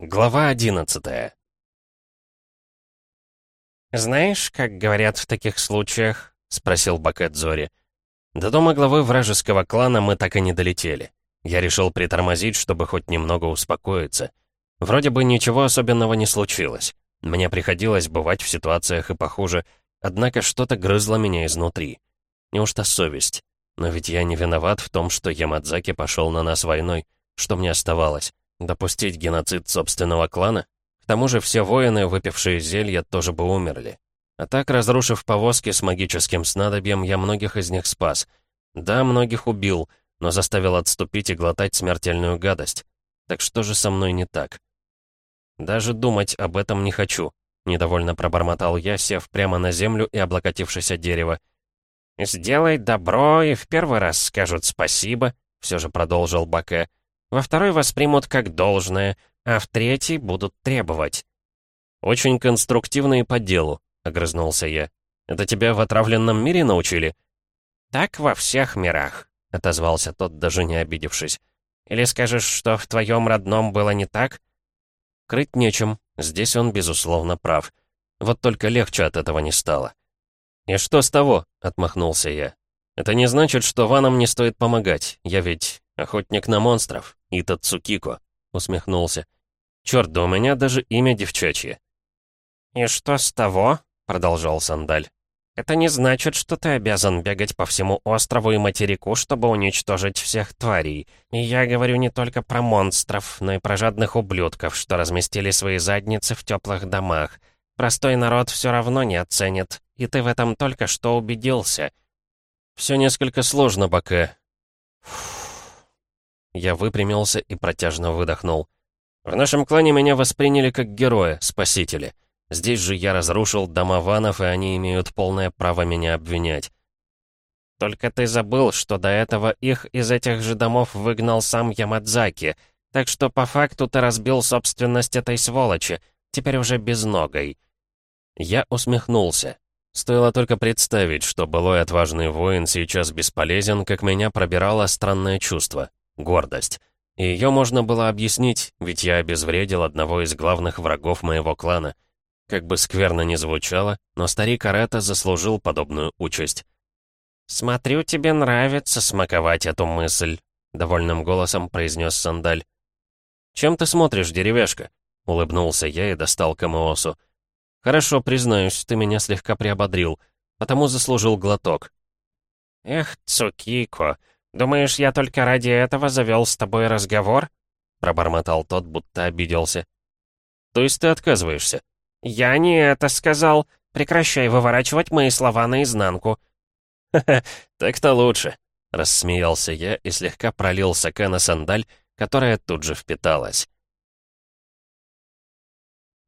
Глава одиннадцатая «Знаешь, как говорят в таких случаях?» — спросил Бакет Зори. До дома главы вражеского клана мы так и не долетели. Я решил притормозить, чтобы хоть немного успокоиться. Вроде бы ничего особенного не случилось. Мне приходилось бывать в ситуациях и похуже, однако что-то грызло меня изнутри. Неужто совесть? Но ведь я не виноват в том, что Ямадзаки пошел на нас войной. Что мне оставалось? Допустить геноцид собственного клана? К тому же все воины, выпившие зелья, тоже бы умерли. А так, разрушив повозки с магическим снадобьем, я многих из них спас. Да, многих убил, но заставил отступить и глотать смертельную гадость. Так что же со мной не так? Даже думать об этом не хочу. Недовольно пробормотал я, сев прямо на землю и облокотившись от дерева. «Сделай добро, и в первый раз скажут спасибо», — все же продолжил Баке. Во второй воспримут как должное, а в третий будут требовать. «Очень конструктивно и по делу», — огрызнулся я. «Это тебя в отравленном мире научили?» «Так во всех мирах», — отозвался тот, даже не обидевшись. «Или скажешь, что в твоем родном было не так?» Крыть нечем, здесь он, безусловно, прав. Вот только легче от этого не стало. «И что с того?» — отмахнулся я. «Это не значит, что ванам не стоит помогать. Я ведь охотник на монстров». «Ита Цукико», — усмехнулся. «Чёрт, да у меня даже имя девчачье». «И что с того?» — продолжал Сандаль. «Это не значит, что ты обязан бегать по всему острову и материку, чтобы уничтожить всех тварей. И я говорю не только про монстров, но и про жадных ублюдков, что разместили свои задницы в теплых домах. Простой народ все равно не оценит, и ты в этом только что убедился». «Все несколько сложно, Баке». Фу. Я выпрямился и протяжно выдохнул. В нашем клане меня восприняли как героя, спасителя. Здесь же я разрушил дома ванов, и они имеют полное право меня обвинять. Только ты забыл, что до этого их из этих же домов выгнал сам Ямадзаки, так что по факту ты разбил собственность этой сволочи, теперь уже безногой. Я усмехнулся. Стоило только представить, что былой отважный воин сейчас бесполезен, как меня пробирало странное чувство гордость. И ее можно было объяснить, ведь я обезвредил одного из главных врагов моего клана. Как бы скверно ни звучало, но старик Арета заслужил подобную участь. «Смотрю, тебе нравится смаковать эту мысль», — довольным голосом произнес Сандаль. «Чем ты смотришь, деревяшка?» — улыбнулся я и достал Камеосу. «Хорошо, признаюсь, ты меня слегка приободрил, потому заслужил глоток». «Эх, Цукико, «Думаешь, я только ради этого завел с тобой разговор?» Пробормотал тот, будто обиделся. «То есть ты отказываешься?» «Я не это сказал. Прекращай выворачивать мои слова наизнанку». «Ха-ха, так-то лучше», — рассмеялся я и слегка пролил саке на сандаль, которая тут же впиталась.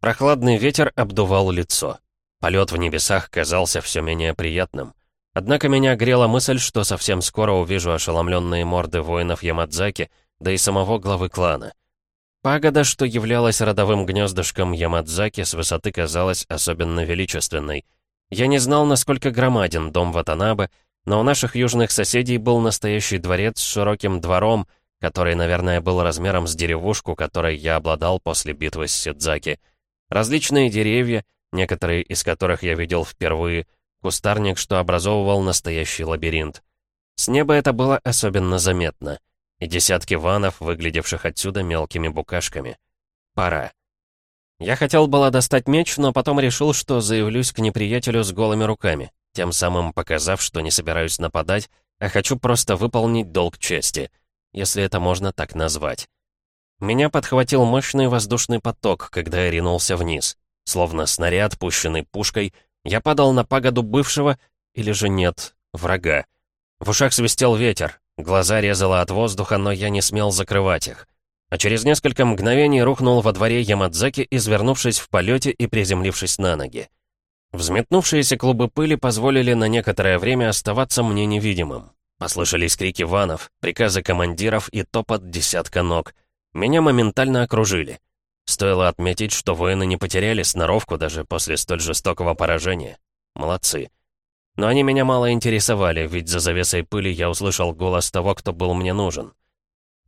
Прохладный ветер обдувал лицо. Полет в небесах казался все менее приятным. Однако меня грела мысль, что совсем скоро увижу ошеломленные морды воинов Ямадзаки, да и самого главы клана. Пагода, что являлась родовым гнездышком Ямадзаки, с высоты казалась особенно величественной. Я не знал, насколько громаден дом Ватанабе, но у наших южных соседей был настоящий дворец с широким двором, который, наверное, был размером с деревушку, которой я обладал после битвы с Сидзаки. Различные деревья, некоторые из которых я видел впервые — Кустарник, что образовывал настоящий лабиринт. С неба это было особенно заметно. И десятки ванов, выглядевших отсюда мелкими букашками. Пора. Я хотел было достать меч, но потом решил, что заявлюсь к неприятелю с голыми руками, тем самым показав, что не собираюсь нападать, а хочу просто выполнить долг чести, если это можно так назвать. Меня подхватил мощный воздушный поток, когда я ринулся вниз. Словно снаряд, пущенный пушкой, я падал на пагоду бывшего, или же нет, врага. В ушах свистел ветер, глаза резало от воздуха, но я не смел закрывать их. А через несколько мгновений рухнул во дворе Ямадзаки, извернувшись в полете и приземлившись на ноги. Взметнувшиеся клубы пыли позволили на некоторое время оставаться мне невидимым. Послышались крики ванов, приказы командиров и топот десятка ног. Меня моментально окружили. Стоило отметить, что воины не потеряли сноровку даже после столь жестокого поражения. Молодцы. Но они меня мало интересовали, ведь за завесой пыли я услышал голос того, кто был мне нужен.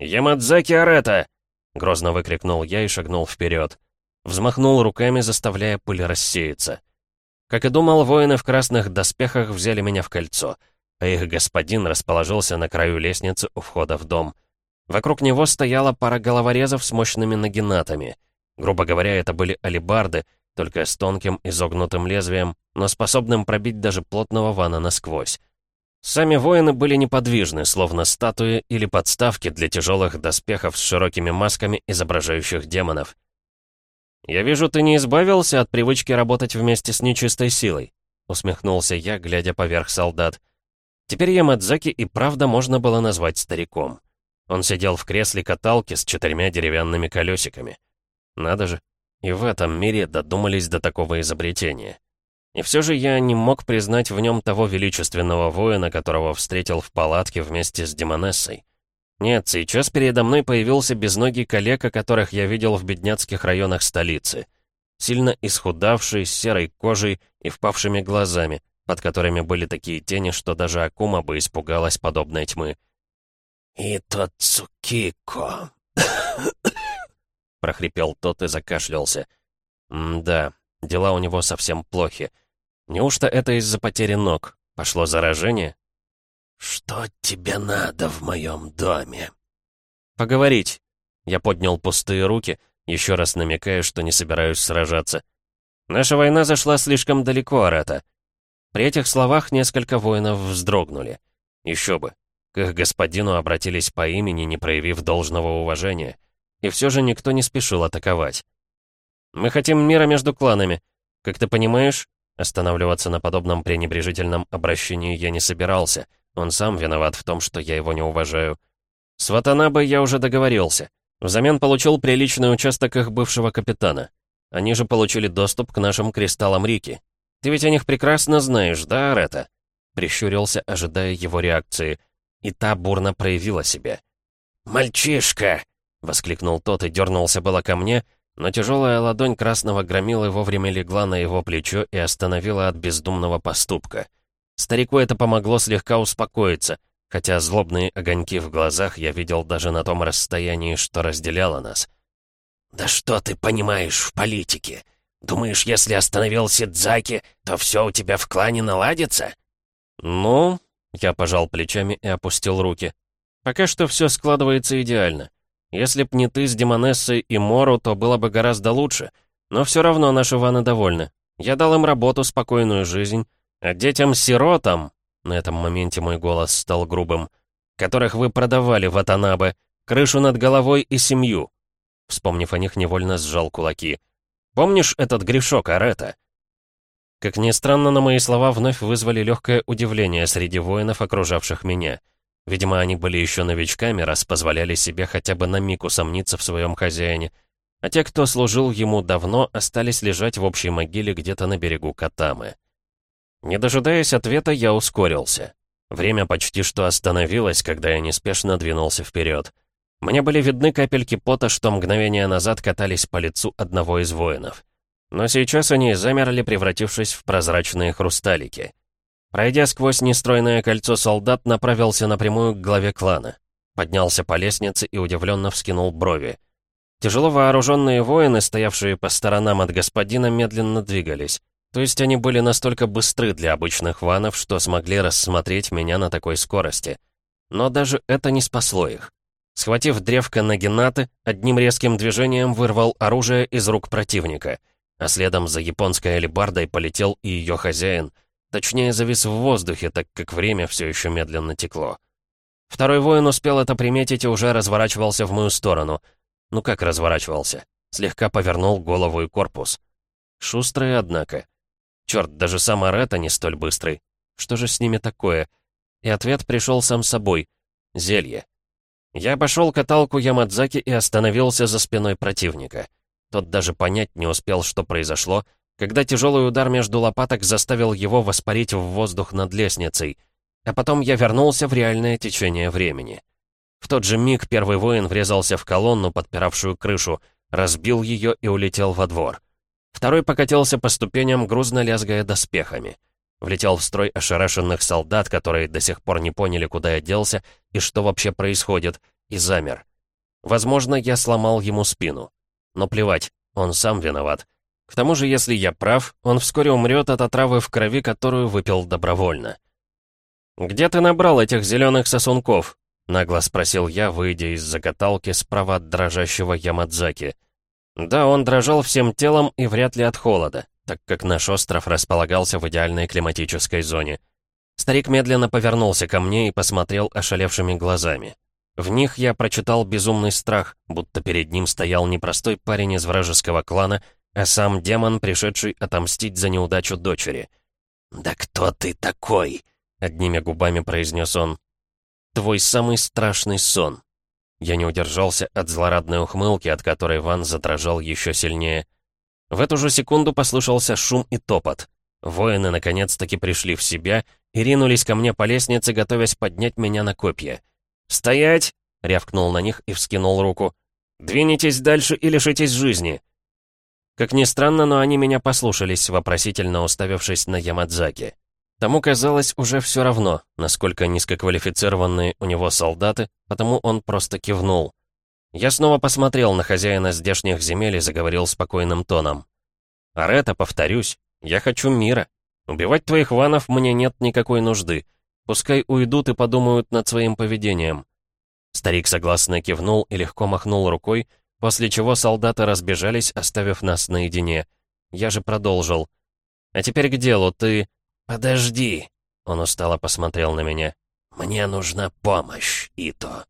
«Ямадзаки Арета!» — грозно выкрикнул я и шагнул вперед. Взмахнул руками, заставляя пыль рассеяться. Как и думал, воины в красных доспехах взяли меня в кольцо, а их господин расположился на краю лестницы у входа в дом. Вокруг него стояла пара головорезов с мощными нагинатами. Грубо говоря, это были алибарды, только с тонким изогнутым лезвием, но способным пробить даже плотного вана насквозь. Сами воины были неподвижны, словно статуи или подставки для тяжелых доспехов с широкими масками, изображающих демонов. «Я вижу, ты не избавился от привычки работать вместе с нечистой силой», усмехнулся я, глядя поверх солдат. Теперь Ямадзаки и правда можно было назвать стариком. Он сидел в кресле каталки с четырьмя деревянными колесиками. Надо же, и в этом мире додумались до такого изобретения. И все же я не мог признать в нем того величественного воина, которого встретил в палатке вместе с Демонессой. Нет, сейчас передо мной появился безногий коллега, которых я видел в бедняцких районах столицы. Сильно исхудавший, с серой кожей и впавшими глазами, под которыми были такие тени, что даже Акума бы испугалась подобной тьмы. «Ито Цукико», — прохрипел тот и закашлялся. «Да, дела у него совсем плохи. Неужто это из-за потери ног? Пошло заражение? «Что тебе надо в моем доме?» «Поговорить». Я поднял пустые руки, еще раз намекая, что не собираюсь сражаться. «Наша война зашла слишком далеко, Арата». При этих словах несколько воинов вздрогнули. Еще бы. К их господину обратились по имени, не проявив должного уважения. И все же никто не спешил атаковать. «Мы хотим мира между кланами. Как ты понимаешь, Останавливаться на подобном пренебрежительном обращении я не собирался. Он сам виноват в том, что я его не уважаю. С Ватанабе я уже договорился. Взамен получил приличный участок их бывшего капитана. Они же получили доступ к нашим кристаллам Рики. Ты ведь о них прекрасно знаешь, да, Арета?» Прищурился, ожидая его реакции. И та бурно проявила себя. «Мальчишка!» — воскликнул тот и дернулся было ко мне, но тяжелая ладонь красного громилы вовремя легла на его плечо и остановила от бездумного поступка. Старику это помогло слегка успокоиться, хотя злобные огоньки в глазах я видел даже на том расстоянии, что разделяло нас. «Да что ты понимаешь в политике? Думаешь, если остановил Сидзаки, то все у тебя в клане наладится?» «Ну...» — я пожал плечами и опустил руки. «Пока что все складывается идеально. Если б не ты с Демонессой и Мору, то было бы гораздо лучше. Но все равно наши ваны довольны. Я дал им работу, спокойную жизнь. А детям-сиротам, на этом моменте мой голос стал грубым, которых вы продавали в Атанабе, крышу над головой и семью. Вспомнив о них, невольно сжал кулаки. Помнишь этот грешок Арета? Как ни странно, на мои слова вновь вызвали легкое удивление среди воинов, окружавших меня — Видимо, они были еще новичками, раз позволяли себе хотя бы на миг усомниться в своем хозяине. А те, кто служил ему давно, остались лежать в общей могиле где-то на берегу Катамы. Не дожидаясь ответа, я ускорился. Время почти что остановилось, когда я неспешно двинулся вперед. Мне были видны капельки пота, что мгновение назад катались по лицу одного из воинов. Но сейчас они замерли, превратившись в прозрачные хрусталики. Пройдя сквозь нестройное кольцо солдат, направился напрямую к главе клана. Поднялся по лестнице и удивленно вскинул брови. Тяжело вооруженные воины, стоявшие по сторонам от господина, медленно двигались. То есть они были настолько быстры для обычных ванов, что смогли рассмотреть меня на такой скорости. Но даже это не спасло их. Схватив древко Нагинаты, одним резким движением вырвал оружие из рук противника, а следом за японской алебардой полетел и ее хозяин, Точнее, завис в воздухе, так как время все еще медленно текло. Второй воин успел это приметить и уже разворачивался в мою сторону. Ну как разворачивался? Слегка повернул голову и корпус. Шустрый, однако. Черт, даже сам Арета не столь быстрый. Что же с ними такое? И ответ пришел сам собой. Зелье. Я обошел каталку Ямадзаки и остановился за спиной противника. Тот даже понять не успел, что произошло, когда тяжелый удар между лопаток заставил его воспарить в воздух над лестницей. А потом я вернулся в реальное течение времени. В тот же миг первый воин врезался в колонну, подпиравшую крышу, разбил ее и улетел во двор. Второй покатился по ступеням, грузно лязгая доспехами. Влетел в строй ошарашенных солдат, которые до сих пор не поняли, куда я делся и что вообще происходит, и замер. Возможно, я сломал ему спину. Но плевать, он сам виноват. К тому же, если я прав, он вскоре умрет от отравы в крови, которую выпил добровольно. «Где ты набрал этих зеленых сосунков?» — нагло спросил я, выйдя из закаталки справа от дрожащего Ямадзаки. Да, он дрожал всем телом и вряд ли от холода, так как наш остров располагался в идеальной климатической зоне. Старик медленно повернулся ко мне и посмотрел ошалевшими глазами. В них я прочитал безумный страх, будто перед ним стоял не простой парень из вражеского клана, а сам демон, пришедший отомстить за неудачу дочери. «Да кто ты такой?» — одними губами произнес он. «Твой самый страшный сон». Я не удержался от злорадной ухмылки, от которой Ван задрожал еще сильнее. В эту же секунду послышался шум и топот. Воины наконец-таки пришли в себя и ринулись ко мне по лестнице, готовясь поднять меня на копья. «Стоять!» — рявкнул на них и вскинул руку. «Двинетесь дальше и лишитесь жизни!» Как ни странно, но они меня послушались, вопросительно уставившись на Ямадзаки. Тому казалось уже все равно, насколько низкоквалифицированные у него солдаты, потому он просто кивнул. Я снова посмотрел на хозяина здешних земель и заговорил спокойным тоном. «Арета, повторюсь, я хочу мира. Убивать твоих ванов мне нет никакой нужды. Пускай уйдут и подумают над своим поведением». Старик согласно кивнул и легко махнул рукой, после чего солдаты разбежались, оставив нас наедине. Я же продолжил. «А теперь к делу, ты...» «Подожди!» — он устало посмотрел на меня. «Мне нужна помощь, Ито!»